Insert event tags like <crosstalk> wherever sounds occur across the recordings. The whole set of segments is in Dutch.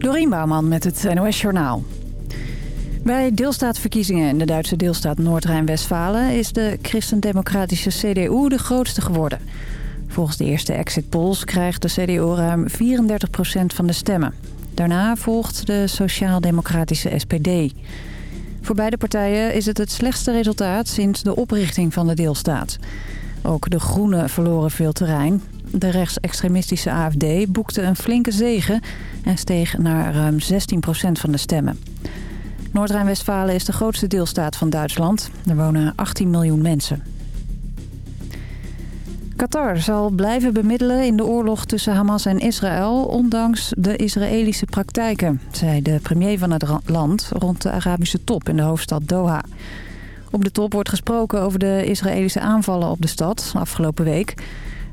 Dorien Bouwman met het NOS Journaal. Bij deelstaatverkiezingen in de Duitse deelstaat Noord-Rijn-Westfalen... is de christendemocratische CDU de grootste geworden. Volgens de eerste exit polls krijgt de CDU ruim 34% van de stemmen. Daarna volgt de sociaal-democratische SPD. Voor beide partijen is het het slechtste resultaat sinds de oprichting van de deelstaat. Ook de Groenen verloren veel terrein. De rechtsextremistische AFD boekte een flinke zege en steeg naar ruim 16% van de stemmen. Noord-Rijn-Westfalen is de grootste deelstaat van Duitsland. Er wonen 18 miljoen mensen. Qatar zal blijven bemiddelen in de oorlog tussen Hamas en Israël... ondanks de Israëlische praktijken, zei de premier van het land... rond de Arabische top in de hoofdstad Doha. Op de top wordt gesproken over de Israëlische aanvallen op de stad afgelopen week.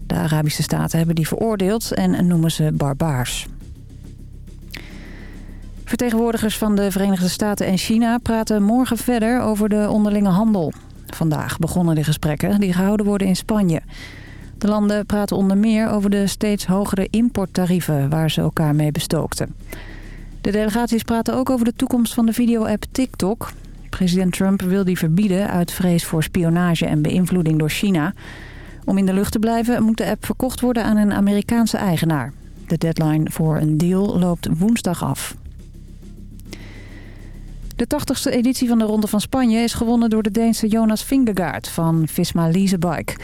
De Arabische staten hebben die veroordeeld en noemen ze barbaars. Vertegenwoordigers van de Verenigde Staten en China praten morgen verder over de onderlinge handel. Vandaag begonnen de gesprekken die gehouden worden in Spanje. De landen praten onder meer over de steeds hogere importtarieven waar ze elkaar mee bestookten. De delegaties praten ook over de toekomst van de video-app TikTok. President Trump wil die verbieden uit vrees voor spionage en beïnvloeding door China. Om in de lucht te blijven moet de app verkocht worden aan een Amerikaanse eigenaar. De deadline voor een deal loopt woensdag af. De 80ste editie van de Ronde van Spanje is gewonnen door de Deense Jonas Vingegaard van Visma Leasebike.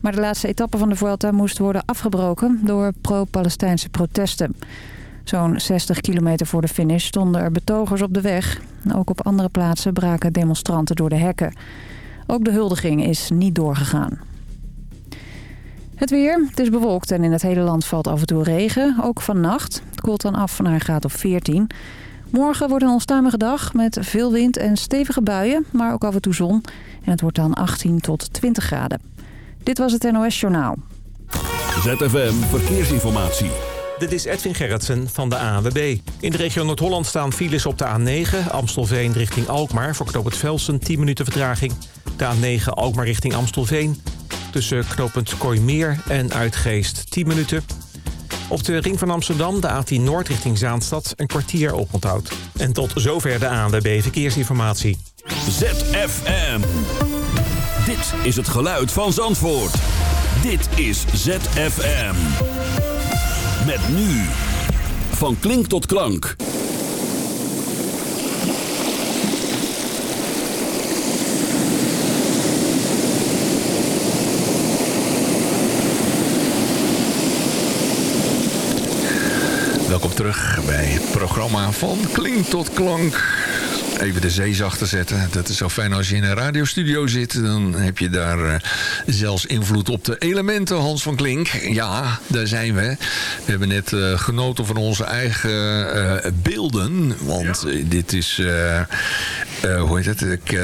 Maar de laatste etappe van de Vuelta moest worden afgebroken door pro-Palestijnse protesten. Zo'n 60 kilometer voor de finish stonden er betogers op de weg. Ook op andere plaatsen braken demonstranten door de hekken. Ook de huldiging is niet doorgegaan. Het weer. Het is bewolkt en in het hele land valt af en toe regen. Ook vannacht. Het koelt dan af naar een graad of 14. Morgen wordt een onstuimige dag met veel wind en stevige buien, maar ook af en toe zon. En het wordt dan 18 tot 20 graden. Dit was het NOS Journaal. ZFM Verkeersinformatie. Dit is Edwin Gerritsen van de ANWB. In de regio Noord-Holland staan files op de A9, Amstelveen richting Alkmaar... voor knooppunt Velsen, 10 minuten vertraging. De A9 Alkmaar richting Amstelveen. Tussen knooppunt Kooimeer en Uitgeest, 10 minuten. Op de ring van Amsterdam, de A10 Noord richting Zaanstad, een kwartier oponthoud. En tot zover de ANWB Verkeersinformatie. ZFM. Dit is het geluid van Zandvoort. Dit is ZFM. Met nu. Van klink tot klank. Welkom terug bij het programma van Klink tot Klank. Even de zee zachter zetten. Dat is zo fijn als je in een radiostudio zit. Dan heb je daar uh, zelfs invloed op de elementen, Hans van Klink. Ja, daar zijn we. We hebben net uh, genoten van onze eigen uh, beelden. Want ja. dit is... hoe heet het? Ik...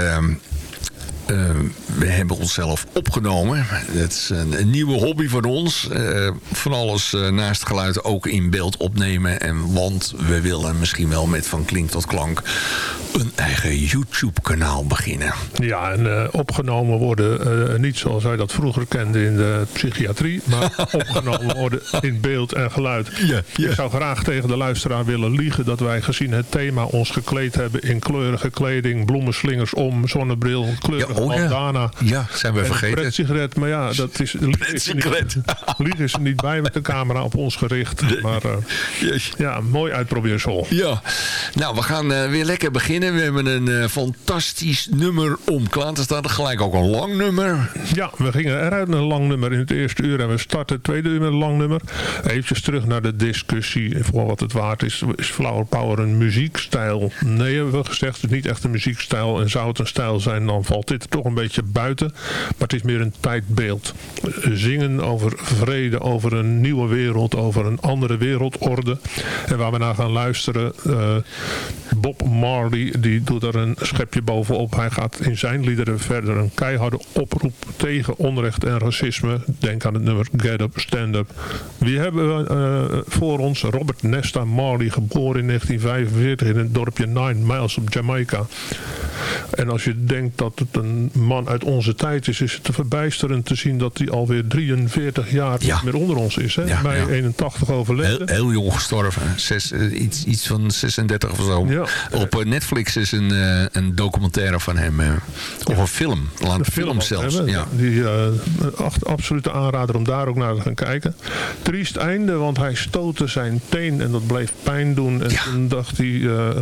Uh, we hebben onszelf opgenomen. Het is een, een nieuwe hobby van ons. Uh, van alles uh, naast geluid ook in beeld opnemen. En, want we willen misschien wel met Van Klink tot Klank een eigen YouTube-kanaal beginnen. Ja, en opgenomen worden niet zoals wij dat vroeger kenden in de psychiatrie. Maar <laughs> opgenomen worden in beeld en geluid. Ik zou graag tegen de luisteraar willen liegen dat wij gezien het thema ons gekleed hebben in kleurige kleding, bloemenslingers om, zonnebril, kleurige oh, ja. zijn we en vergeten. Een sigaret, maar ja, dat is, <laughs> lieg is, er niet, <laughs> lieg is er niet bij met de camera op ons gericht. Maar uh, yes. ja, mooi uitprobeersel. Ja, nou we gaan uh, weer lekker beginnen. We hebben een uh, fantastisch nummer om klaar te staan. Gelijk ook een lang nummer. Ja, we gingen eruit met een lang nummer in het eerste uur. En we starten het tweede uur met een lang nummer. Even terug naar de discussie. Voor wat het waard is. Is Flower Power een muziekstijl? Nee, hebben we gezegd. Het is niet echt een muziekstijl. En zou het een stijl zijn, dan valt dit toch een beetje buiten. Maar het is meer een tijdbeeld. Zingen over vrede, over een nieuwe wereld, over een andere wereldorde. En waar we naar gaan luisteren, uh, Bob Marley, die doet er een schepje bovenop. Hij gaat in zijn liederen verder een keiharde oproep tegen onrecht en racisme. Denk aan het nummer Get Up, Stand Up. Wie hebben we uh, voor ons? Robert Nesta Marley, geboren in 1945 in het dorpje Nine Miles op Jamaica. En als je denkt dat het een man uit onze tijd is, is het te verbijsterend te zien dat hij alweer 43 jaar Ja. niet meer onder ons is. Hè? Ja, Bij ja. 81 overleden. Heel, heel jong gestorven. Zes, eh, iets, iets van 36 of zo. Op eh, Netflix is een, eh, een documentaire van hem. of een film. Laat een film, ook zelfs. Ja. Die echt absolute aanrader om daar ook naar te gaan kijken. Triest einde, want hij stootte zijn teen en dat bleef pijn doen. En toen dacht hij,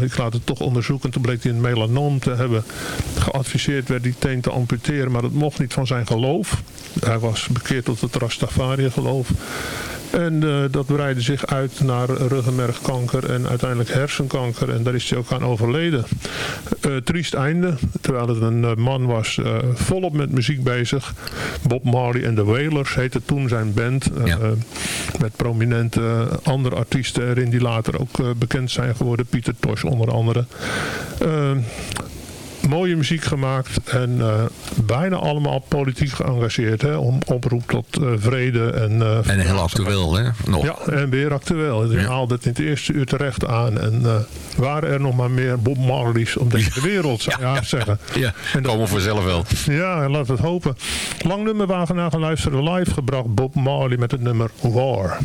ik laat het toch onderzoeken. Toen bleek hij een melanoom te hebben. Geadviseerd werd die te amputeren, maar dat mocht niet van zijn geloof. Hij was bekeerd tot het Rastafari geloof. En eh, dat breidde zich uit naar ruggenmergkanker en uiteindelijk hersenkanker. En daar is hij ook aan overleden. Eh, triest einde, terwijl het een eh, man was volop met muziek bezig. Bob Marley en de Wailers heette toen zijn band. Ja. met prominente andere artiesten erin die later ook bekend zijn geworden. Pieter Tosh onder andere. Mooie muziek gemaakt en eh, bijna allemaal politiek geëngageerd. Hè, om oproep tot eh, vrede en... eh, En heel actueel, hè? Nog. ja, en weer actueel. Je Ja. haalde het in het eerste uur terecht aan. En waren er nog maar meer Bob Marley's om deze wereld, zou je Ja, zeggen. Ja, En dat- komen vanzelf wel. Ja, laten we het hopen. Lang nummer waar we naar gaan luisteren. Live gebracht Bob Marley met het nummer War.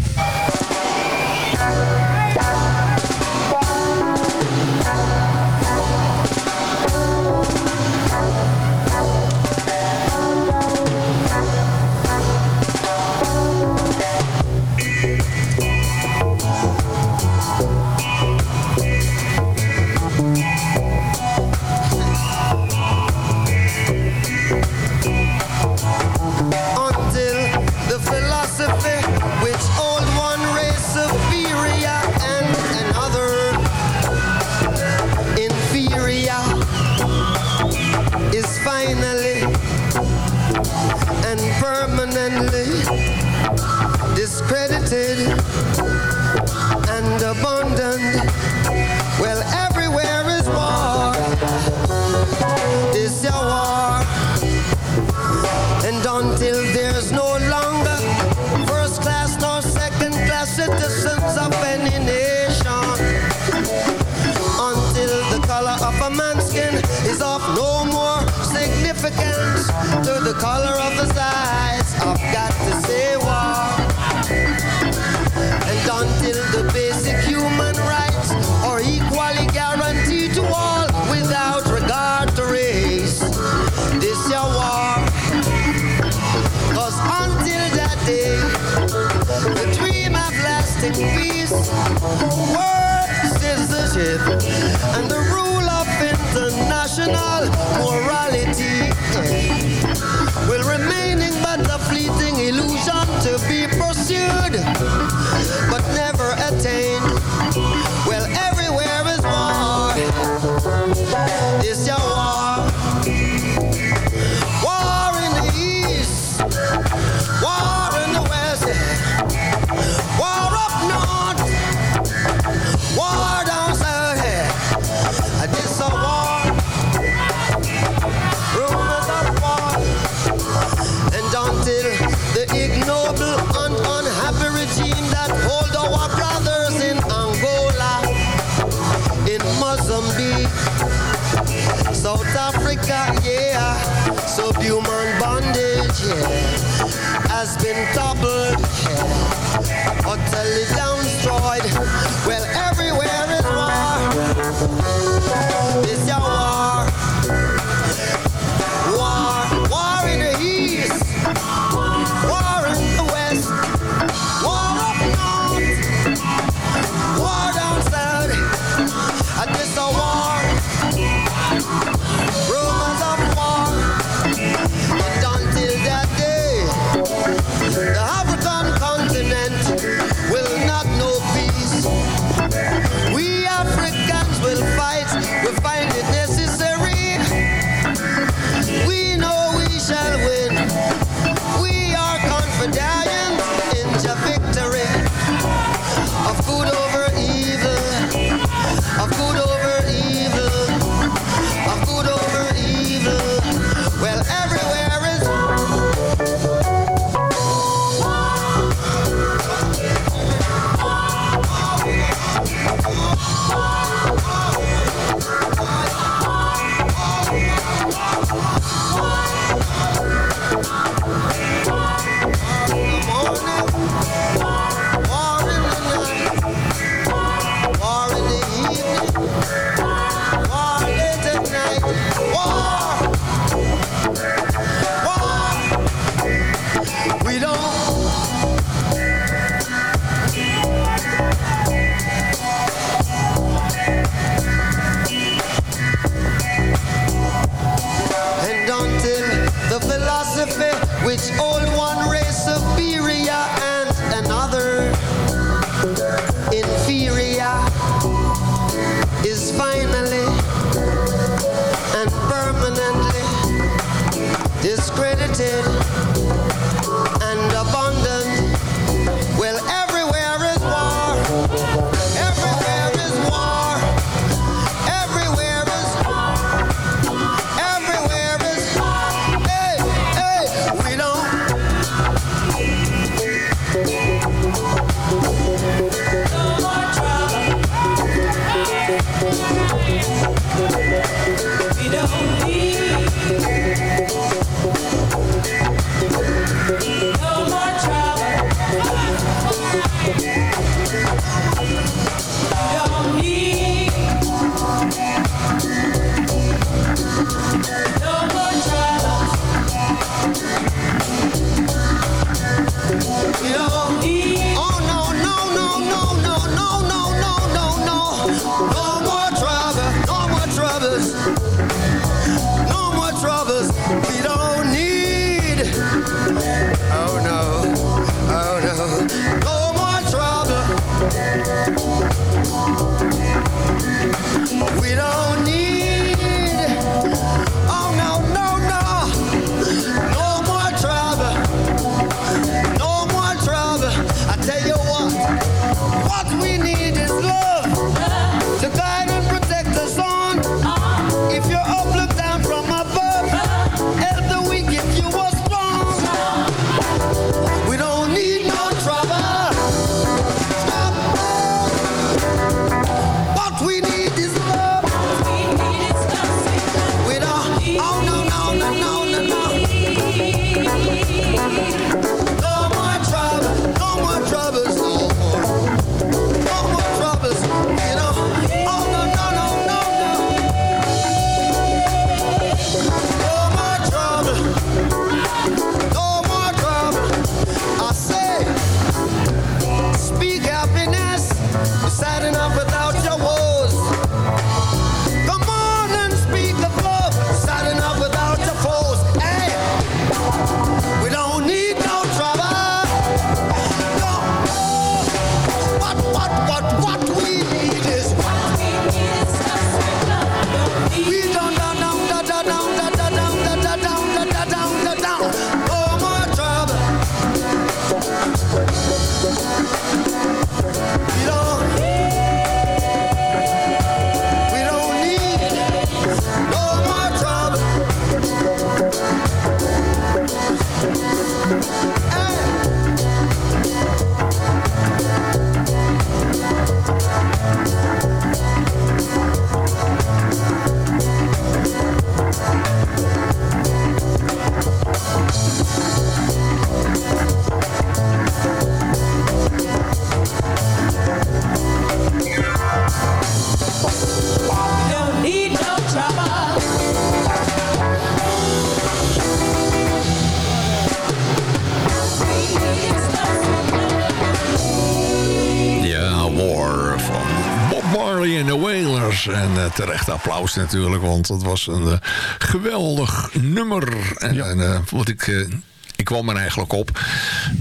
Terecht applaus natuurlijk, want het was een eh, geweldig nummer. En, en, eh, wat ik... eh, ik kwam er eigenlijk op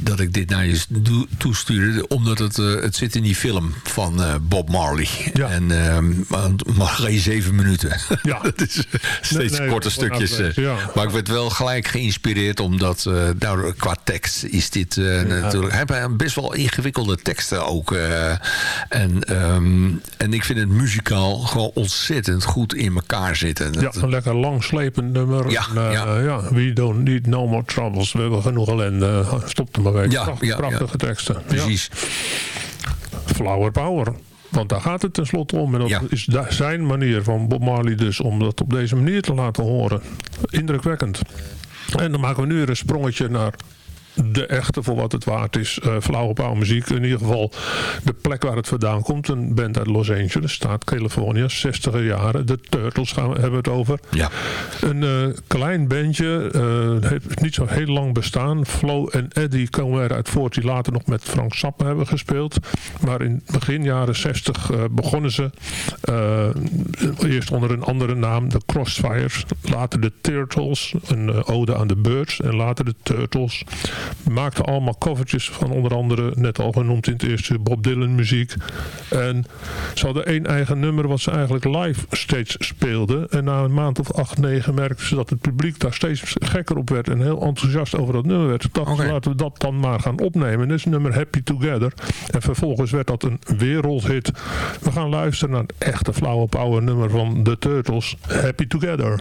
dat ik dit naar je toestuurde. Omdat het, eh, het zit in die film van eh, Bob Marley. Ja. En uh, maar, geen zeven minuten. Ja. <laughs> dat is eh, steeds Nee, nee, korte stukjes. ja. Maar ik werd wel gelijk geïnspireerd. Omdat eh, nou, qua tekst is dit natuurlijk... Hij best wel ingewikkelde teksten ook. en, ehm, en ik vind het muzikaal gewoon ontzettend goed in elkaar zitten. Ja, een lekker langslepend nummer. Ja, En, ja. ja. We don't need no more troubles. We hebben genoeg ellende. Stop er maar Ja, Pracht- ja, prachtige teksten. Precies. Flower power. Want daar gaat het tenslotte om. En dat Ja. is zijn manier van Bob Marley dus om dat op deze manier te laten horen. Indrukwekkend. En dan maken we nu weer een sprongetje naar de echte voor wat het waard is. eh flauwe muziek. In ieder geval de plek waar het vandaan komt. Een band uit Los Angeles, staat California, 60er jaren. De Turtles gaan we, hebben we het over. Ja. Een eh, klein bandje, eh, heeft niet zo heel lang bestaan. Flo en Eddie komen eruit voort, die later nog met Frank Zappa hebben gespeeld. Maar in begin jaren 60 eh, begonnen ze. eerst onder een andere naam, de Crossfires. Later de Turtles, een ode aan de Birds. En later de Turtles. Maakte allemaal covertjes van onder andere, net al genoemd in het eerste, Bob Dylan muziek. En ze hadden één eigen nummer wat ze eigenlijk live steeds speelden. En na een maand of acht, negen merkten ze dat het publiek daar steeds gekker op werd. En heel enthousiast over dat nummer werd. Ze dachten, Oké. laten we dat dan maar gaan opnemen. Dit is het nummer Happy Together. En vervolgens werd dat een wereldhit. We gaan luisteren naar het echte flauwe power nummer van The Turtles. Happy Together.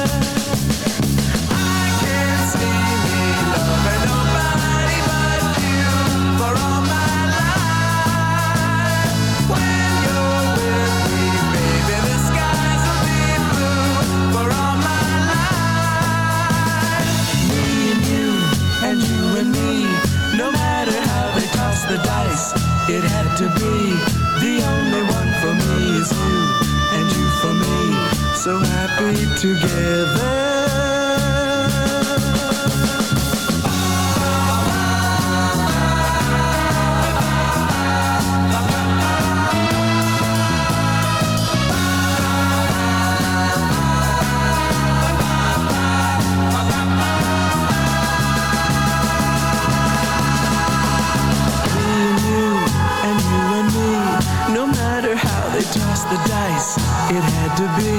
To be.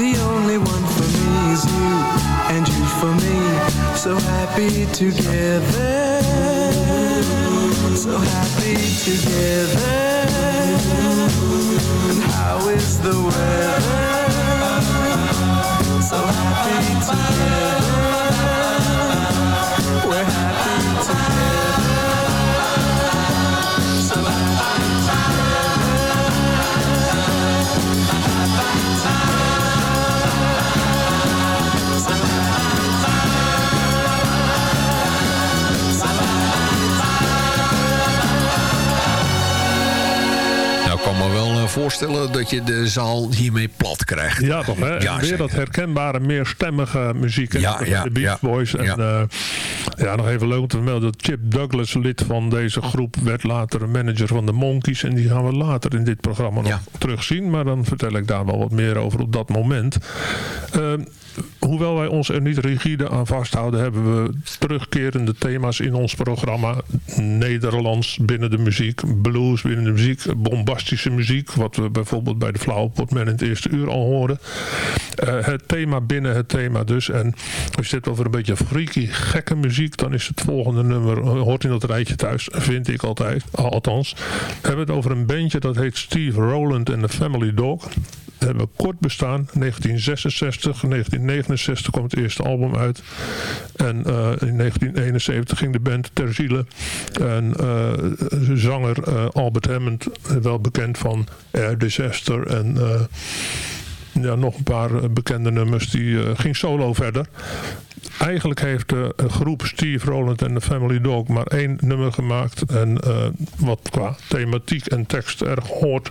The only one for me is you, and you for me. So happy together. So happy together. And how is the weather? So happy together. We're happy together. Voorstellen dat je de zaal hiermee plat krijgt. Ja, toch hè? Ja, weer zeker. dat herkenbare, meerstemmige muziek. Ja, de Beach. Boys. En Ja. ja. nog even leuk om te melden dat Chip Douglas, lid van deze groep, werd later manager van de Monkeys. En die gaan we later in dit programma nog terugzien. Maar dan vertel ik daar wel wat meer over op dat moment. Ehm, hoewel wij ons er niet rigide aan vasthouden, hebben we terugkerende thema's in ons programma. Nederlands binnen de muziek, blues binnen de muziek, bombastische muziek. Wat we bijvoorbeeld bij de Flauwe Potman in het eerste uur al hoorden. Eh, het thema binnen het thema dus. En als je het over een beetje freaky, gekke muziek, dan is het volgende nummer, eh, hoort in dat rijtje thuis, vind ik altijd. Althans, we hebben het over een bandje dat heet Steve Rowland and the Family Dog. Hebben kort bestaan. 1966, 1969 kwam het eerste album uit. En eh, in 1971 ging de band ter ziele. En eh, zanger eh, Albert Hammond, wel bekend van Air Disaster en ja, nog een paar eh, bekende nummers, die eh, ging solo verder. Eigenlijk heeft de groep Steve Rowland en de Family Dog maar één nummer gemaakt. En eh, wat qua thematiek en tekst erg hoort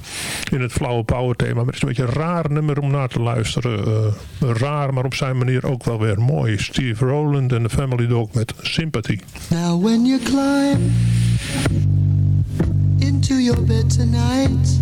in het flauwe power thema. Maar het is een beetje een raar nummer om naar te luisteren. Eh, raar, maar op zijn manier ook wel weer mooi. Steve Rowland en de Family Dog met Sympathy. Now when you climb into your bed tonight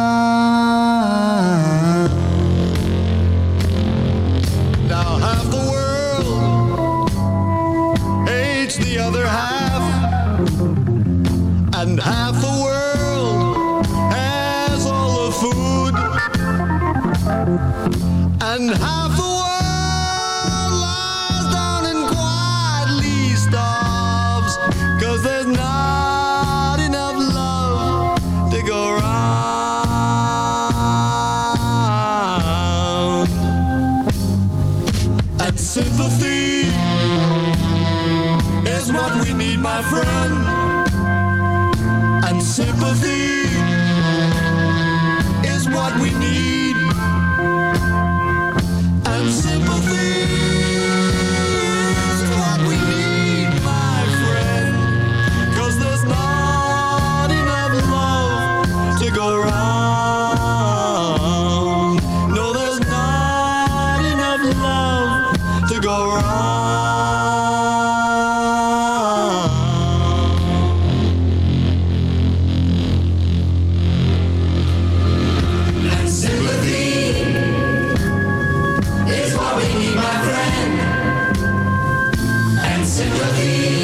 And half the world lies down and quietly starves, cause there's not enough love to go round. And sympathy is what we need, my friend. Sympathy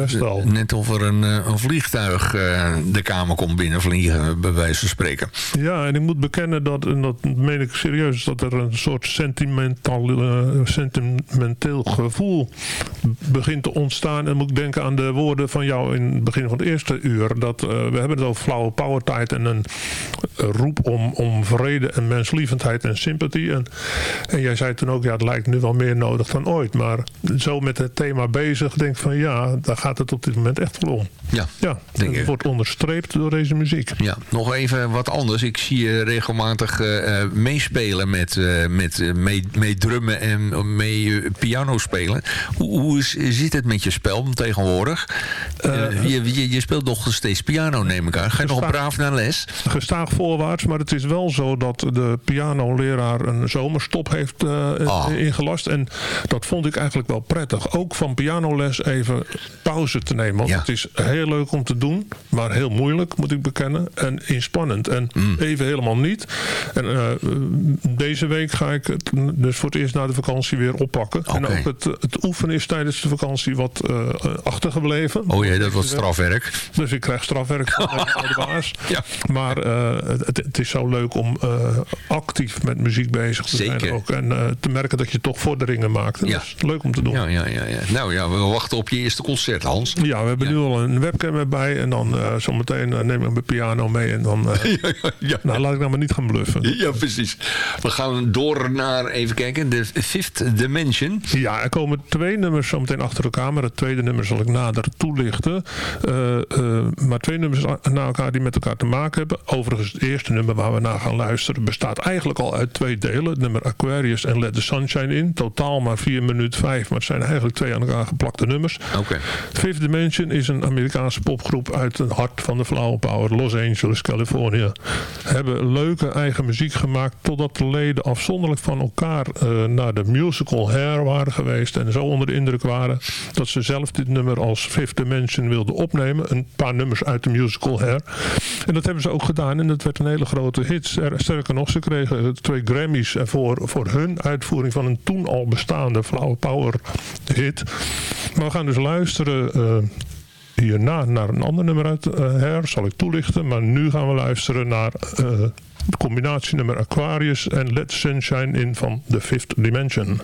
best wel. Net of er een, eh, een vliegtuig eh, de kamer komt binnenvliegen, bij wijze van spreken. Ja, en ik moet bekennen dat, en dat meen ik serieus, dat er een soort sentimental, eh, sentimenteel gevoel begint te ontstaan. En moet ik denken aan de woorden van jou in het begin van het eerste uur. Dat, eh, we hebben het over flauwe power tijd en een roep om, om vrede en menslievendheid en sympathie. En, en jij zei toen ook, ja, het lijkt nu wel meer nodig dan ooit. Maar zo met het thema bezig, denk ik van ja, daar gaat het op dit moment echt wel om. Ja, Ja, Denk en ik. het wordt onderstreept door deze muziek. Ja, nog even wat anders. Ik zie je regelmatig eh, eh, meespelen met, met mee, mee drummen en mee piano spelen. Hoe, hoe is, zit het met je spel tegenwoordig? Eh, je, je, je speelt nog steeds piano, neem ik aan. Ga je nog braaf naar les? gestaag voorwaarts. Maar het is wel zo dat de pianoleraar een zomerstop heeft eh, Ah. ingelast. En dat vond ik eigenlijk wel prettig. Ook van pianoles even pauze te nemen. Want Ja. het is heel leuk om te doen. Maar heel moeilijk, moet ik bekennen. En inspannend. En Mm. even helemaal niet. En eh, deze week ga ik het dus voor het eerst na de vakantie weer oppakken. En ook het, het oefenen is tijdens de vakantie wat eh, achtergebleven. Oh jee, dat wordt strafwerk. <laughs> Dus ik krijg strafwerk van de baas. <laughs> Ja. Maar eh, het, het is zo leuk om eh, actief met muziek bezig te Zeker. zijn ook. En eh, te merken dat je toch vorderingen maakt. Ja. Dat is leuk om te doen. Ja, Ja, ja, ja, ja. Nou ja, we wachten op je eerste concert, Hans. we hebben Ja. nu al een webcam erbij. En dan eh, zometeen eh, neem ik mijn piano mee. En dan eh, <laughs> Ja, ja, ja. nou, laat ik nou maar niet gaan bluffen. Ja, precies. We gaan door naar, even kijken, de Fifth Dimension. Ja, er komen twee nummers zo meteen achter elkaar. Maar het tweede nummer zal ik nader toelichten. Eh, eh, maar twee nummers na elkaar die met elkaar te maken hebben. Overigens, het eerste nummer waar we naar gaan luisteren... bestaat eigenlijk al uit twee delen. Het nummer Aquarius en Let the Sunshine In. Totaal maar 4 minuut 5. Maar het zijn eigenlijk twee aan elkaar geplakte nummers. Oké. Fifth Dimension is een Amerikaanse popgroep uit het hart van de Flower Power, Los Angeles, Californië. Hebben leuke eigen muziek gemaakt totdat de leden afzonderlijk van elkaar eh, naar de musical Hair waren geweest en zo onder de indruk waren dat ze zelf dit nummer als Fifth Dimension wilden opnemen. Een paar nummers uit de musical Hair. En dat hebben ze ook gedaan en dat werd een hele grote hit. Er- Sterker nog, ze kregen twee Grammys ervoor voor hun uitvoering van een toen al bestaande Flower Power hit. Maar we gaan dus luisteren eh, hierna naar een ander nummer uit eh Hair, zal ik toelichten. Maar nu gaan we luisteren naar eh het combinatienummer Aquarius en Let Sunshine In van The Fifth Dimension.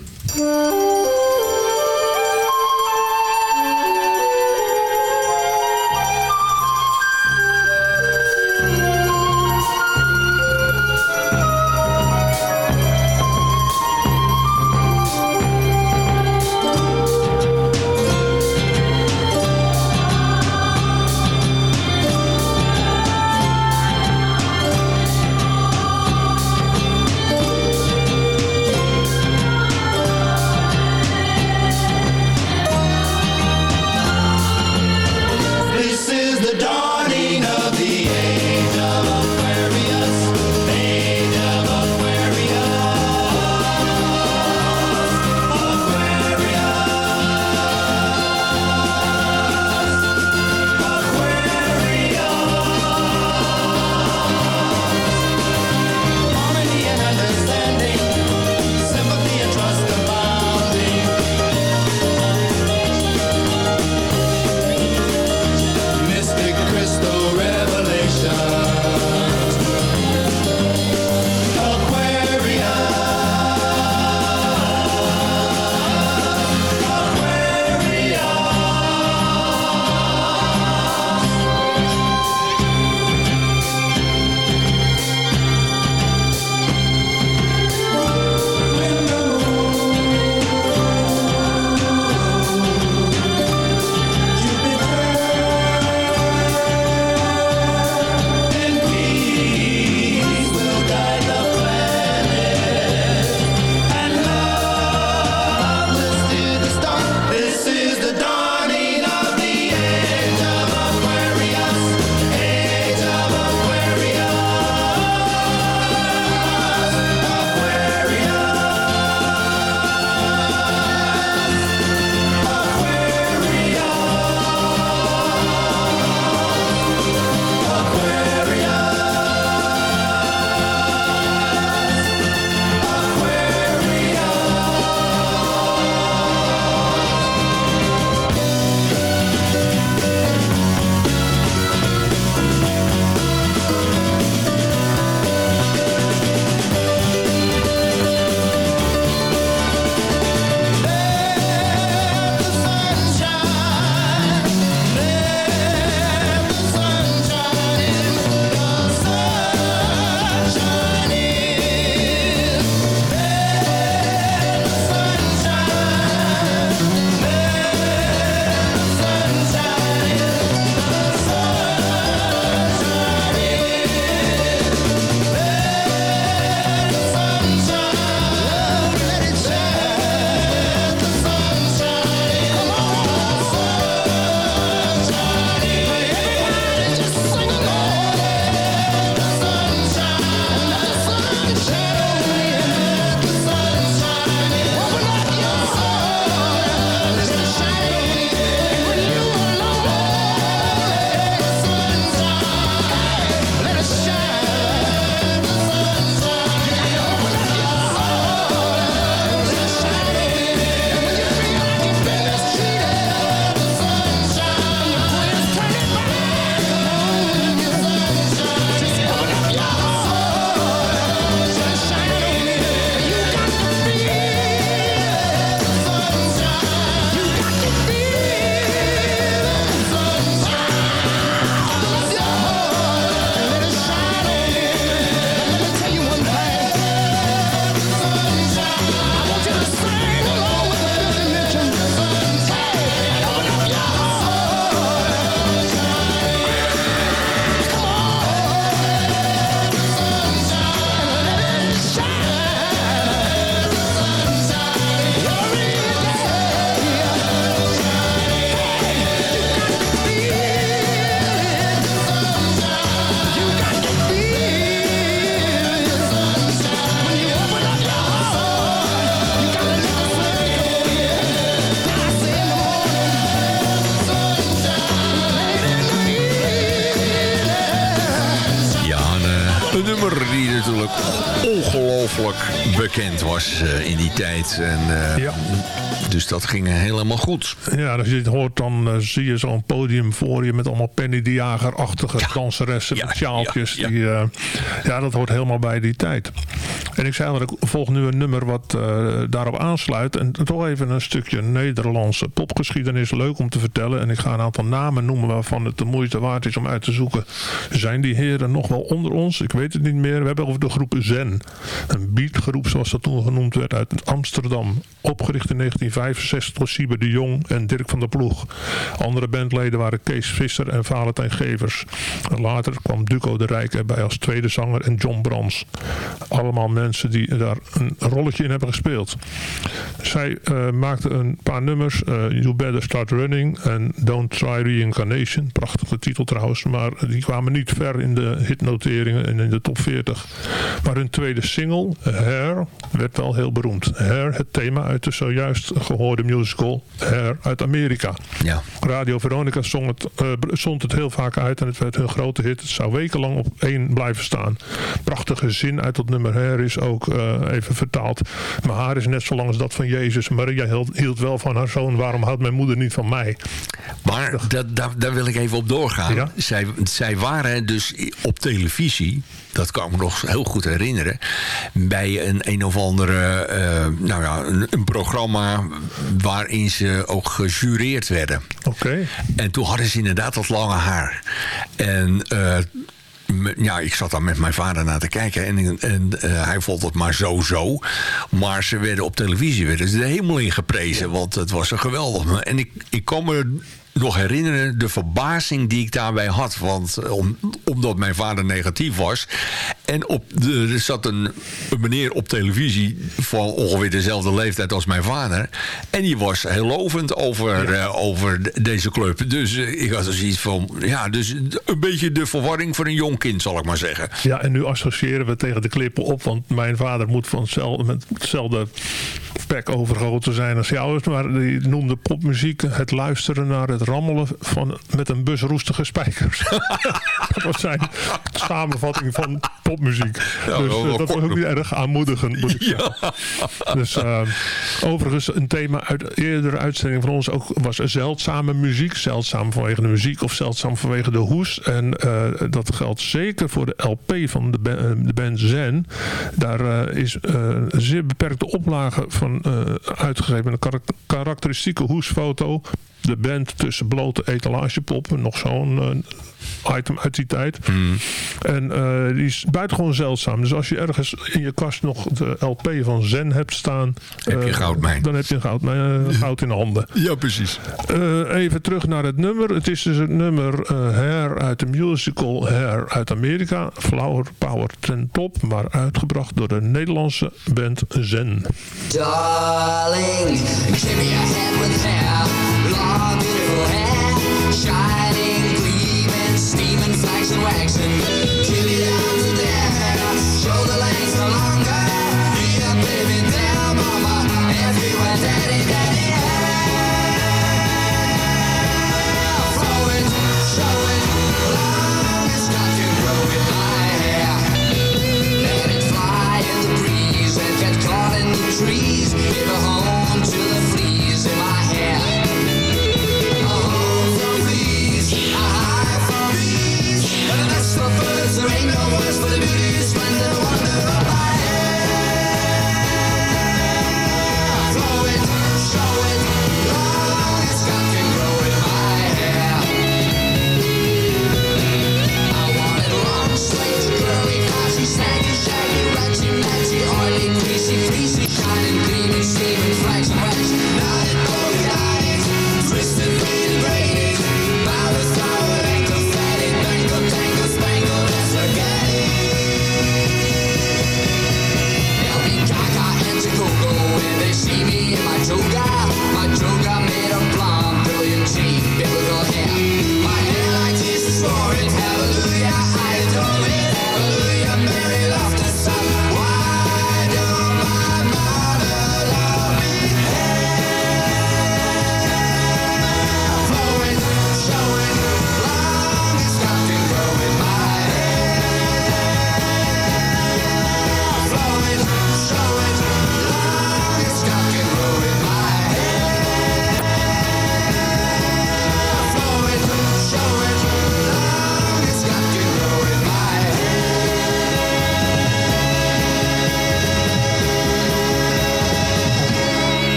Tijd. En, eh, Ja. Dus dat ging helemaal goed. Ja, als je dit hoort, dan eh, zie je zo'n podium voor je met allemaal Penny de Jager-achtige danseressen met sjaaltjes. Die, eh, ja, dat hoort helemaal bij die tijd. En ik zei al, ik volg nu een nummer wat eh, daarop aansluit. En toch even een stukje Nederlandse popgeschiedenis. Leuk om te vertellen. En ik ga een aantal namen noemen waarvan het de moeite waard is om uit te zoeken. Zijn die heren nog wel onder ons? Ik weet het niet meer. We hebben over de groep Zen. Een beatgroep zoals dat toen genoemd werd uit Amsterdam. Opgericht in 1965 door Sieber de Jong en Dirk van der Ploeg. Andere bandleden waren Kees Visser en Valentijn Gevers. Later kwam Duco de Rijk erbij als tweede zanger en John Brans. Allemaal mensen die daar een rolletje in hebben gespeeld. Zij eh, maakten een paar nummers. eh, you Better Start Running en Don't Try Reincarnation. Prachtige titel trouwens. Maar die kwamen niet ver in de hitnoteringen en in de top 40. Maar hun tweede single, Hair, werd wel heel beroemd. Hair, het thema uit de zojuist gehoorde musical Hair uit Amerika. Ja. Radio Veronica zong het, eh, zond het heel vaak uit en het werd een grote hit. Het zou wekenlang op één blijven staan. Prachtige zin uit dat nummer Hair is ook eh, even vertaald. Mijn haar is net zo lang als dat van Jezus. Maria hield, hield wel van haar zoon. Waarom houdt mijn moeder niet van mij? Maar dat, daar, daar wil ik even op doorgaan. Ja. Zij, zij waren dus op televisie, dat kan ik me nog heel goed herinneren, bij een een of andere, eh, nou ja, een, een programma waarin ze ook gejureerd werden. Oké. En toen hadden ze inderdaad dat lange haar. En m- ja, ik zat daar met mijn vader naar te kijken. En, en eh, hij vond het maar zo-zo. Maar ze werden op televisie werden ze de hemel in geprezen. Want het was een geweldig. En ik, ik kan me nog herinneren de verbazing die ik daarbij had. Want eh, om, omdat mijn vader negatief was. En op de, er zat een, een meneer op televisie van ongeveer dezelfde leeftijd als mijn vader. En die was heel lovend over, eh, over de- deze club. Dus eh, ik had er zoiets van, ja, dus een beetje de verwarring voor een jong kind, zal ik maar zeggen. Ja, en nu associëren we tegen de klippen op. Want mijn vader moet van hetzelfde, met hetzelfde pek overgoten zijn als jou. Maar die noemde popmuziek het luisteren naar het rammelen van, met een bus roestige spijkers. <laughs> dat was zijn samenvatting van popmuziek. Ja, dus wel- eh, wel dat was ook niet erg aanmoedigend, moet ik zeggen. Dus eh, overigens een thema uit eerdere uitzending van ons ook was zeldzame muziek. Zeldzaam vanwege de muziek of zeldzaam vanwege de hoes. En eh, dat geldt zeker voor de LP van de, ba- eh, de band Zen. Daar is een zeer beperkte oplage van uitgegeven. Een karak- karakteristieke hoesfoto. De band tussen blote etalagepoppen. Nog zo'n eh, item uit die tijd. En eh, die is buitengewoon zeldzaam. Dus als je ergens in je kast nog de LP van Zen hebt staan... Heb je eh, goudmijn. Dan heb je een goudmijn, eh, goud in de handen. Ja, precies. Eh, even terug naar het nummer. Het is dus het nummer eh, Hair uit de musical Hair uit Amerika. Flower Power ten top, maar uitgebracht door de Nederlandse band Zen. Darling, give me a hand with hair, long beautiful hair, gleaming, steaming, there, shoulder. Here, baby, there, mama, everywhere, daddy, daddy, showing, long growing my hair. Let it fly in the breeze caught in the trees. Give a home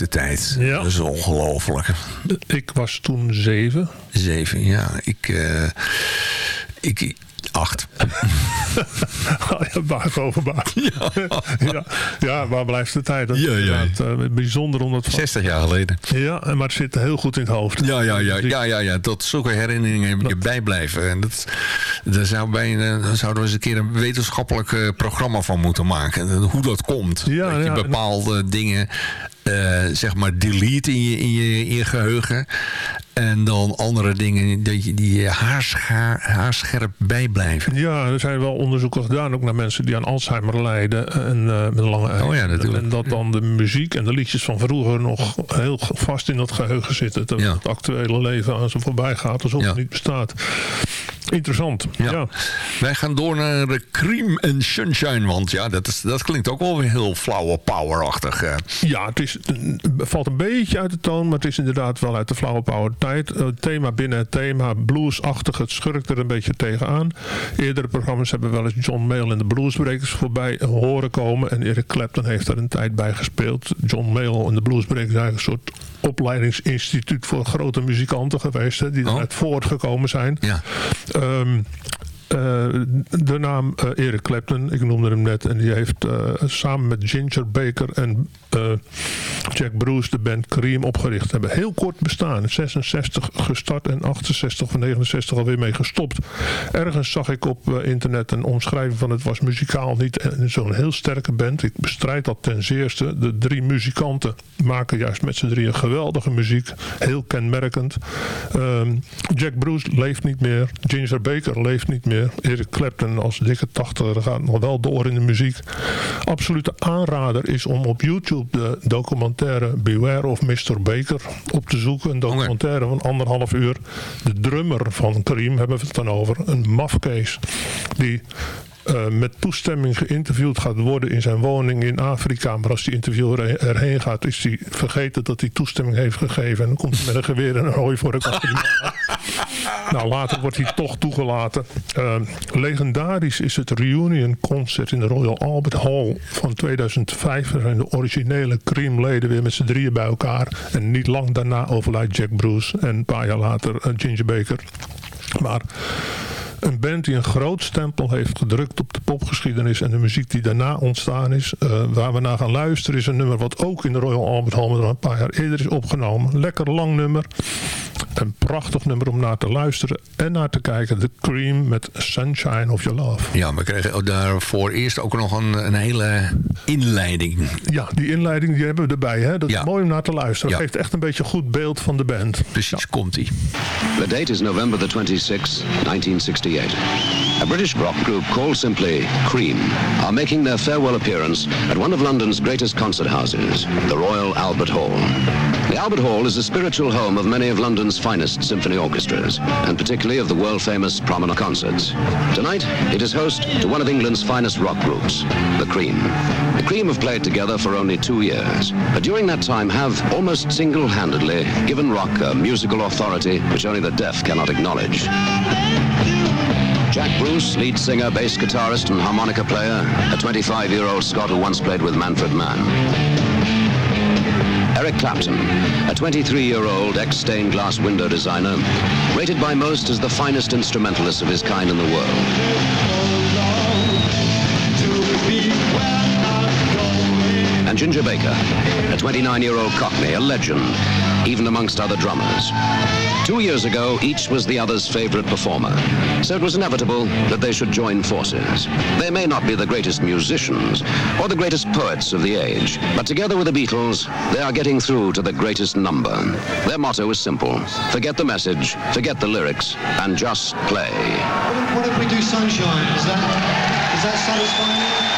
de tijd? Ja. Dat is ongelooflijk. Ik was toen zeven. Zeven, ja. Ik, eh, ik, acht. <laughs> Oh ja. <laughs> <laughs> Ja. ja. waar blijft de tijd? Dat Ja, ja. eh, bijzonder om dat... 60 jaar geleden. Ja, maar het zit heel goed in het hoofd. Ja, ja, ja, Dus ja, ja, ja. Dat zulke herinneringen je bijblijven. En dat, daar, zou bij, een- daar zouden we eens een keer een wetenschappelijk eh, programma van moeten maken. Hoe dat komt. Ja, dat je bepaalde dingen eh, zeg maar delete in je, in, je, in je geheugen. En dan andere dingen die je haarscha- haarscherp bijblijven. Ja, er zijn wel onderzoeken gedaan, ook naar mensen die aan Alzheimer lijden en eh, met lange. Oh ja, natuurlijk. En dat dan de muziek en de liedjes van vroeger nog heel vast in dat geheugen zitten. Terwijl Ja. het actuele leven aan ze voorbij gaat, alsof Ja. het niet bestaat. Interessant. Ja. Ja. Wij gaan door naar de Cream and Sunshine. Want ja, dat, is, dat klinkt ook wel weer heel flauwe powerachtig. eh. Ja, het is, het valt een beetje uit de toon, maar het is inderdaad wel uit de Flower Power tijd. Eh, Het thema binnen het thema, bluesachtig, het schurkt er een beetje tegenaan. Eerdere programma's hebben wel eens John Mayall en de Bluesbreakers voorbij horen komen. En Eric Clapton heeft er een tijd bij gespeeld. John Mayall en de Bluesbreakers zijn een soort opleidingsinstituut voor grote muzikanten geweest, hè, die Oh. eruit voortgekomen zijn. Ja. Ehm, eh, de naam eh, Eric Clapton, ik noemde hem net, en die heeft eh, samen met Ginger Baker en eh, Jack Bruce de band Cream opgericht. Hebben heel kort bestaan, 66 gestart en 68 of 69 alweer mee gestopt. Ergens zag ik op eh, internet een omschrijving van het was muzikaal niet eh, zo'n heel sterke band. Ik bestrijd dat ten zeerste. De drie muzikanten maken juist met z'n drieën geweldige muziek, heel kenmerkend. Ehm, Jack Bruce leeft niet meer, Ginger Baker leeft niet meer. Eric Clapton als dikke tachtiger gaat nog wel door in de muziek. Absolute aanrader is om op YouTube de documentaire Beware of Mr. Baker op te zoeken. Een documentaire van anderhalf uur. De drummer van Cream hebben we het dan over. Een mafkees die eh, met toestemming geïnterviewd gaat worden in zijn woning in Afrika. Maar als die interviewer er- erheen gaat, is hij vergeten dat hij toestemming heeft gegeven. En dan komt hij met een geweer en een hooivork. <laughs> Nou, later wordt hij toch toegelaten. Eh, legendarisch is het Reunion Concert in de Royal Albert Hall van 2005. Er zijn de originele Cream-leden weer met z'n drieën bij elkaar. En niet lang daarna overlijdt Jack Bruce en een paar jaar later eh, Ginger Baker. Maar een band die een groot stempel heeft gedrukt op de popgeschiedenis en de muziek die daarna ontstaan is. eh, waar we naar gaan luisteren is een nummer wat ook in de Royal Albert Hall een paar jaar eerder is opgenomen. Lekker lang nummer. Een prachtig nummer om naar te luisteren en naar te kijken. The Cream met Sunshine of Your Love. Ja, we kregen daarvoor eerst ook nog een, een hele inleiding. Ja, die inleiding die hebben we erbij. Hè? Dat Ja. is mooi om naar te luisteren. Ja. Geeft echt een beetje een goed beeld van de band. Precies, komt-ie. The date is November the 26th, 1968. A British rock group called simply Cream are making their farewell appearance at one of London's greatest concert houses, the Royal Albert Hall. The Albert Hall is the spiritual home of many of London's finest symphony orchestras, and particularly of the world-famous promenade concerts. Tonight, it is host to one of England's finest rock groups, the Cream. The Cream have played together for only two years, but during that time have almost single-handedly given rock a musical authority which only the deaf cannot acknowledge. Jack Bruce, lead singer, bass guitarist, and harmonica player, a 25-year-old Scot who once played with Manfred Mann. Eric Clapton, a 23-year-old ex-stained glass window designer, rated by most as the finest instrumentalist of his kind in the world. And Ginger Baker, a 29-year-old Cockney, a legend, even amongst other drummers. Two years ago, each was the other's favorite performer, so it was inevitable that they should join forces. They may not be the greatest musicians or the greatest poets of the age, but together with the Beatles, they are getting through to the greatest number. Their motto is simple. Forget the message, forget the lyrics, and just play. What if we do sunshine? Is that is that satisfying?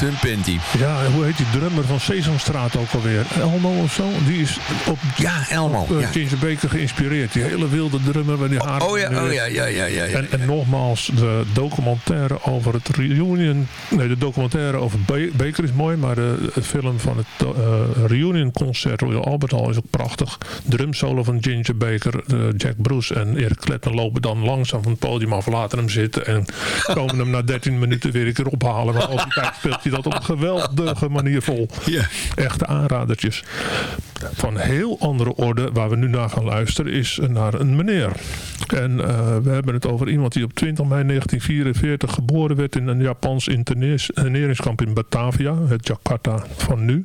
Hun panty. Ja, hoe heet die drummer van Sesamstraat ook alweer? Elmo of zo? Die is op, Ja, Elmo. op ja. Baker geïnspireerd. Die hele wilde drummer met die haar. Oh ja, oh ja, ja, ja, ja. ja. En, en nogmaals, de documentaire over het reunion... Nee, de documentaire over Ba- Baker is mooi... maar de, de film van het eh, reunion concert Royal Albert Hall is ook prachtig. Drumsolo van Ginger Baker, eh, Jack Bruce en Erik Kletten lopen dan langzaam van het podium af, laten hem zitten... en komen hem na 13 minuten weer een keer ophalen. Maar al die tijd speelt hij dat op een geweldige manier vol. <laughs> Ja. Echte aanradertjes. Van heel andere orde, waar we nu naar gaan luisteren, is naar een meneer. En eh, we hebben het over iemand die op 20 mei 1944 geboren werd in een Japans interneringskamp in Batavia, het Jakarta van nu.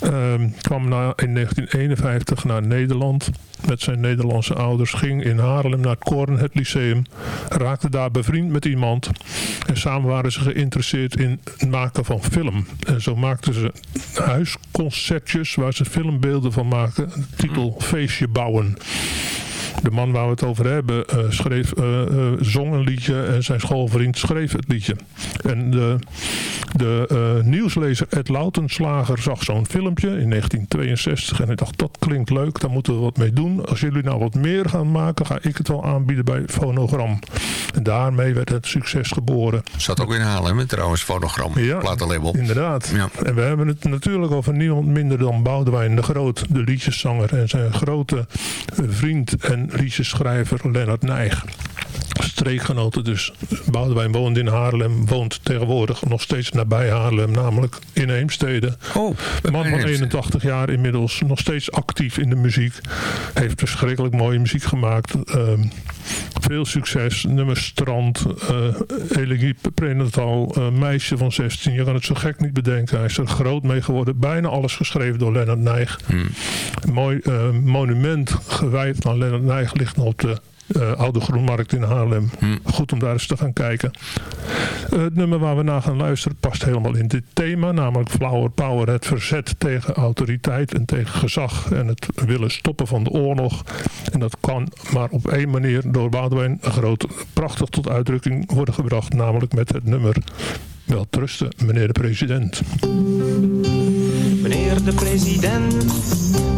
Ehm, kwam na, in 1951 naar Nederland met zijn Nederlandse ouders, ging in Haarlem naar het Korenhet Lyceum, raakte daar bevriend met iemand en samen waren ze geïnteresseerd in het maken van film. En zo maakten ze huisconcertjes waar ze filmbeelden van maken, titel Feestje bouwen. De man waar we het over hebben eh, schreef, eh, eh, zong een liedje en zijn schoolvriend schreef het liedje. En de, de nieuwslezer Ed Lautenslager zag zo'n filmpje in 1962 en hij dacht dat klinkt leuk, daar moeten we wat mee doen. Als jullie nou wat meer gaan maken, ga ik het wel aanbieden bij Fonogram. En daarmee werd het succes geboren. Zat ook in Haarlem, hè, trouwens, fonogram, Ja, platenlabel. Inderdaad. Ja. En we hebben het natuurlijk over niemand minder dan Boudewijn de Groot, de liedjeszanger en zijn grote vriend en liedjeschrijver Lennart Nijg. Streekgenoten dus. Boudewijn woont in Haarlem, woont tegenwoordig nog steeds nabij Haarlem, namelijk in Heemstede. Oh, man van Heemstede. 81 jaar inmiddels, nog steeds actief in de muziek. Heeft verschrikkelijk mooie muziek gemaakt. Ehm, veel succes. Nummer Strand, uh, Elegie Prenatal, eh, Meisje van 16. Je kan het zo gek niet bedenken. Hij is er groot mee geworden. Bijna alles geschreven door Lennart Nijg. Hmm. Mooi eh, monument gewijd aan Lennart Nijg ligt nog op de eh, Oude Groenmarkt in Haarlem. Hmm. Goed om daar eens te gaan kijken. Eh, het nummer waar we naar gaan luisteren past helemaal in dit thema. Namelijk Flower Power. Het verzet tegen autoriteit en tegen gezag. En het willen stoppen van de oorlog. En dat kan maar op één manier door Boudewijn groot prachtig tot uitdrukking worden gebracht. Namelijk met het nummer Wel trusten, meneer de president. Meneer de president,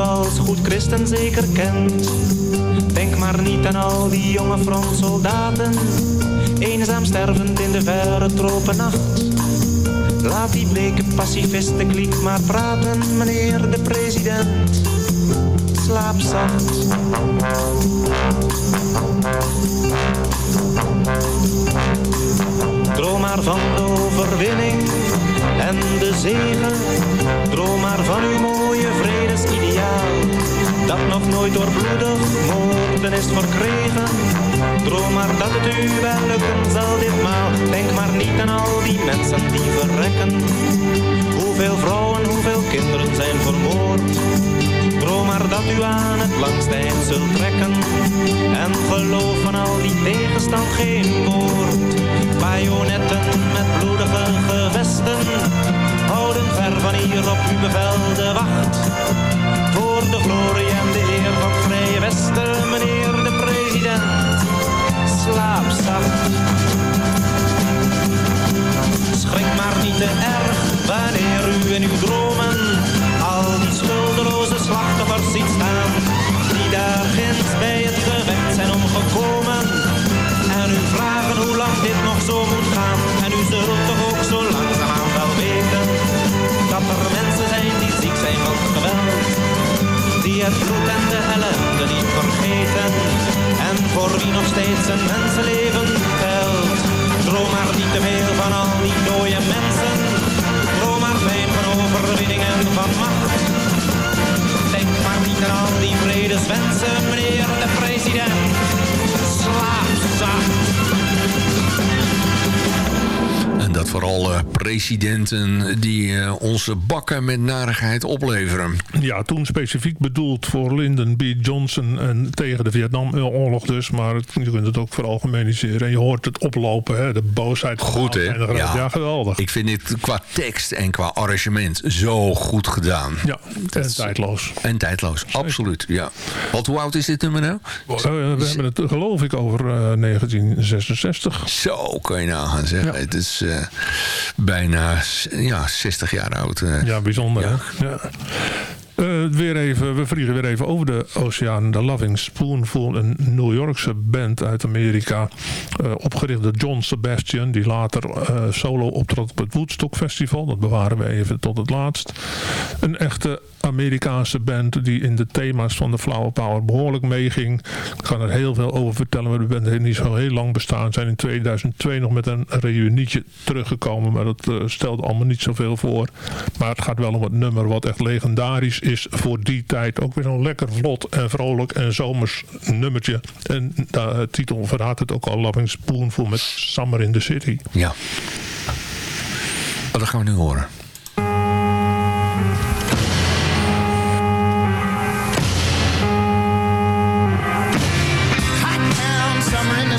Als goed christen zeker kent. Denk maar niet aan al die jonge frontsoldaten, eenzaam stervend in de verre tropennacht. Laat die bleke pacifisten maar praten, meneer de president. Slaap zacht. Droom maar van de overwinning en de zegen. Droom maar van uw mooie vredesideaal. Dat nog nooit door bloedig moorden is verkregen. Droom maar dat het u wel lukken zal ditmaal. Denk maar niet aan al die mensen die verrekken. Hoeveel vrouwen, hoeveel kinderen zijn vermoord. Droom maar dat u aan het langste zult trekken. En geloof van al die tegenstand geen woord. Bajonetten met bloedige gevesten. Houden ver van hier op uw bevel de wacht. Voor de glorie en de eer van het Vrije Westen, meneer de president. Slaap zacht. Schrik maar niet te erg wanneer u in uw dromen al die schuldeloze slachtoffers ziet staan. Die daar ginds bij het gevecht zijn omgekomen. En u vragen hoe lang dit nog zo moet gaan. En u zult toch ook zo langzaamaan wel weten. Dat er mensen zijn die ziek zijn van geweld. Die het bloed en de ellende niet vergeten. En voor wie nog steeds een mensenleven telt. Droom maar niet te veel van al die dode mensen. Van macht. Denk maar niet aan die vredeswensen, meneer de president. Slaap zacht. Dat vooral eh, residenten die eh, onze bakken met narigheid opleveren. Ja, toen specifiek bedoeld voor Lyndon B. Johnson en tegen de Vietnamoorlog dus. Maar het, je kunt het ook veralgemeniseren. En je hoort het oplopen, hè, de boosheid. Goed, hè? Ja. geweldig. Ik vind dit qua tekst en qua arrangement zo goed gedaan. Ja, en tijdloos. En tijdloos, absoluut, ja. Want hoe oud is dit nummer nou? Eh, we hebben het geloof ik over eh, 1966. Zo, kan je nagaan zeggen. Het is bijna ja, 60 jaar oud. eh. Ja, bijzonder. Ja. hè? Ja. Eh, weer even, we vliegen weer even over de oceaan. The Loving Spoonful, een New Yorkse band uit Amerika. eh, opgericht door John Sebastian, die later eh, solo optrad op het Woodstock Festival. Dat bewaren we even tot het laatst. Een echte Amerikaanse band die in de thema's van de Flower Power behoorlijk meeging. Ik kan er heel veel over vertellen, maar de band heeft niet zo heel lang bestaan. Zijn in 2002 nog met een reunietje teruggekomen, maar dat stelde allemaal niet zoveel voor. Maar het gaat wel om het nummer wat echt legendarisch is voor die tijd. Ook weer zo'n lekker vlot en vrolijk en zomers nummertje. En de titel verraadt het ook al, Loving Spoonful met Summer in the City. Ja. Dat gaan we nu horen. Hot town, summer in the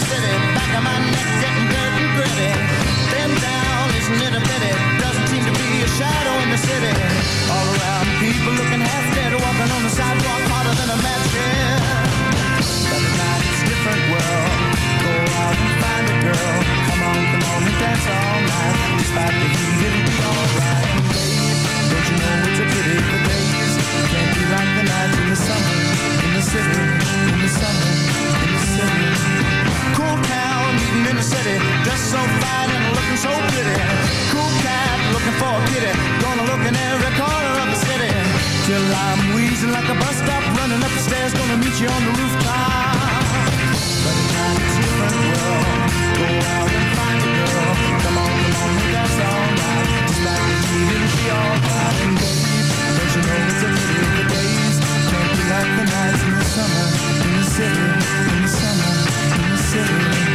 city. Despite the heat, it'll be alright. Don't you know it's a can't be like the nights in the summer, in the city, in the summer, in the city. Cool town, in the city, so fine and looking so pretty. Cool cat, looking for a kitty, gonna look in every corner of the city. Till I'm wheezing like a bus stop, running up the stairs, gonna meet you on the rooftop. But it's a different world. The nights in the summer, in the city, in the summer, in the city.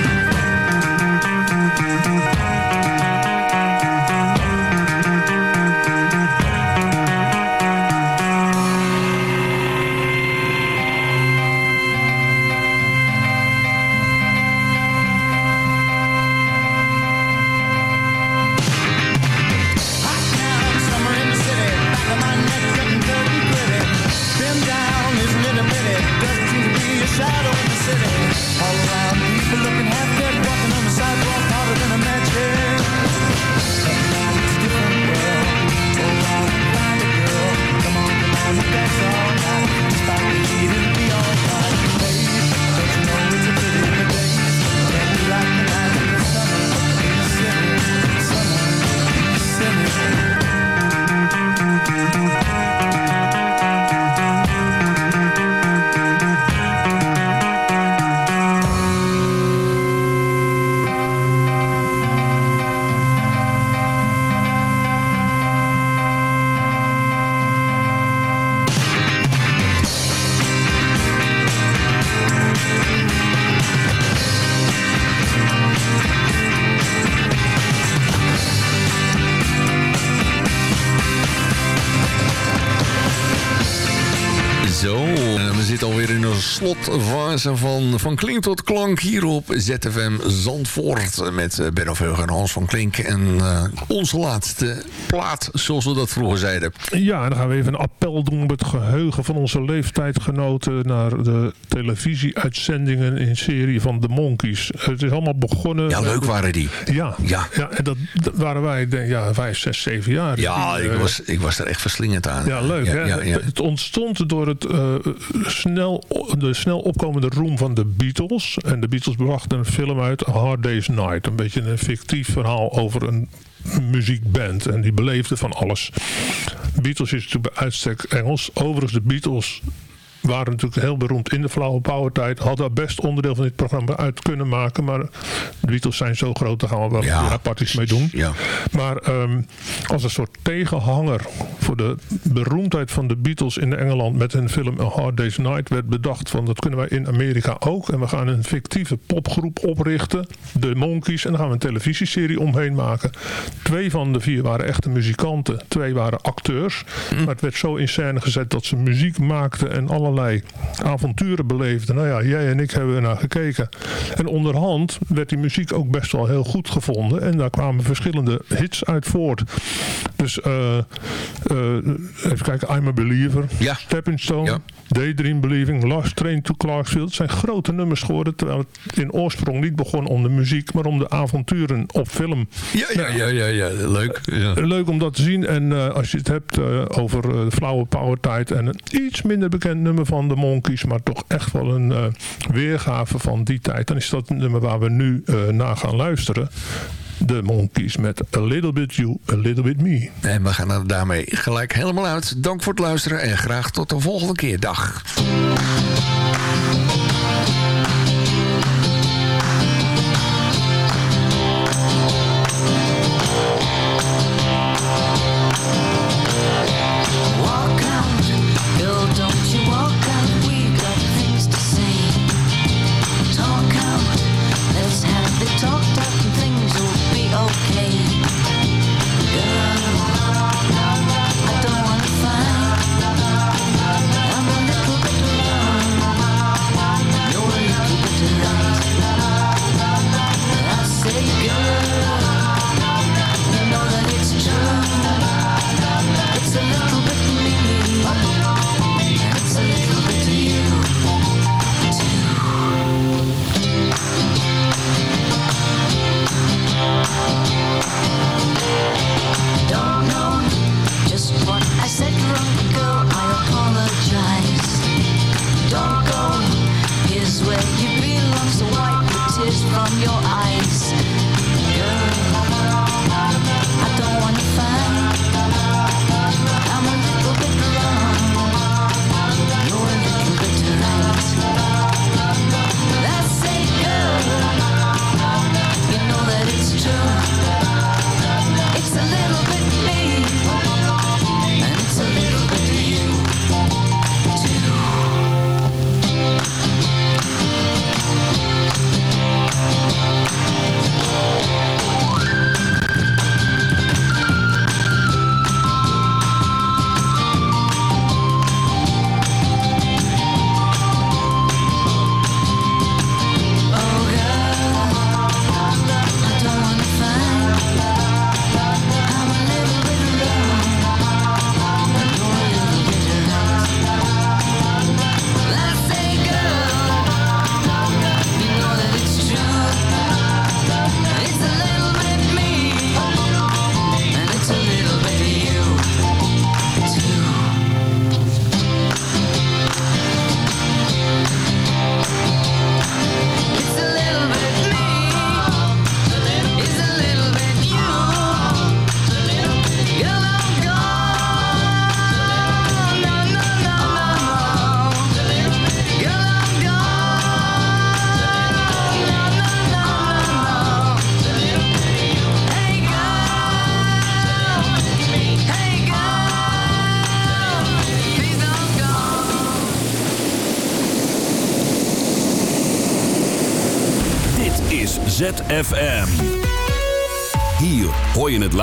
Van, van Klink tot Klank hier op ZFM Zandvoort. Met eh, Benno Veugen en Hans van Klink. En eh, onze laatste plaat, zoals we dat vroeger zeiden. Ja, dan gaan we even een appel doen op het geheugen van onze leeftijdgenoten naar de televisieuitzendingen in serie van The Monkeys. Het is allemaal begonnen... Ja, leuk waren die. Ja, Ja. ja en dat, dat waren wij, denk, ja, vijf, zes, zeven jaar. Ja, ik Eh, was, ik was er echt verslingend aan. Ja, leuk. Ja, hè? ja, ja. Het ontstond door het, eh, snel, de snel opkomende roem van de Beatles. En de Beatles brachten een film uit, A Hard Day's Night. Een beetje een fictief verhaal over een muziekband. En die beleefde van alles. Beatles is natuurlijk bij uitstek Engels. Overigens, de Beatles waren natuurlijk heel beroemd in de flauwe power tijd. Hadden daar best onderdeel van dit programma uit kunnen maken. Maar de Beatles zijn zo groot, daar gaan we wel Ja, apart iets mee doen. Ja. Maar ehm, als een soort tegenhanger voor de beroemdheid van de Beatles in Engeland met hun film A Hard Day's Night werd bedacht van dat kunnen wij in Amerika ook. En we gaan een fictieve popgroep oprichten, de Monkeys. En daar gaan we een televisieserie omheen maken. Twee van de vier waren echte muzikanten, twee waren acteurs. Maar het werd zo in scène gezet dat ze muziek maakten en allerlei avonturen beleefden. Nou ja, jij en ik hebben er naar gekeken. En onderhand werd die muziek ook best wel heel goed gevonden. En daar kwamen verschillende hits uit voort. Dus even kijken, I'm a Believer, Ja. Stepping Stone, Ja. Daydream Believing, Last Train to Clarksville. Het zijn grote nummers geworden. Terwijl het in oorsprong niet begon om de muziek, maar om de avonturen op film. Ja, ja, ja, ja, ja. leuk. Ja. Leuk om dat te zien. En eh, als je het hebt over de flauwe power tijd en een iets minder bekend nummer van de Monkeys, maar toch echt wel een weergave van die tijd, dan is dat het nummer waar we nu naar gaan luisteren. De Monkeys met A Little Bit You, A Little Bit Me. En we gaan er daarmee gelijk helemaal uit. Dank voor het luisteren en graag tot de volgende keer. Dag.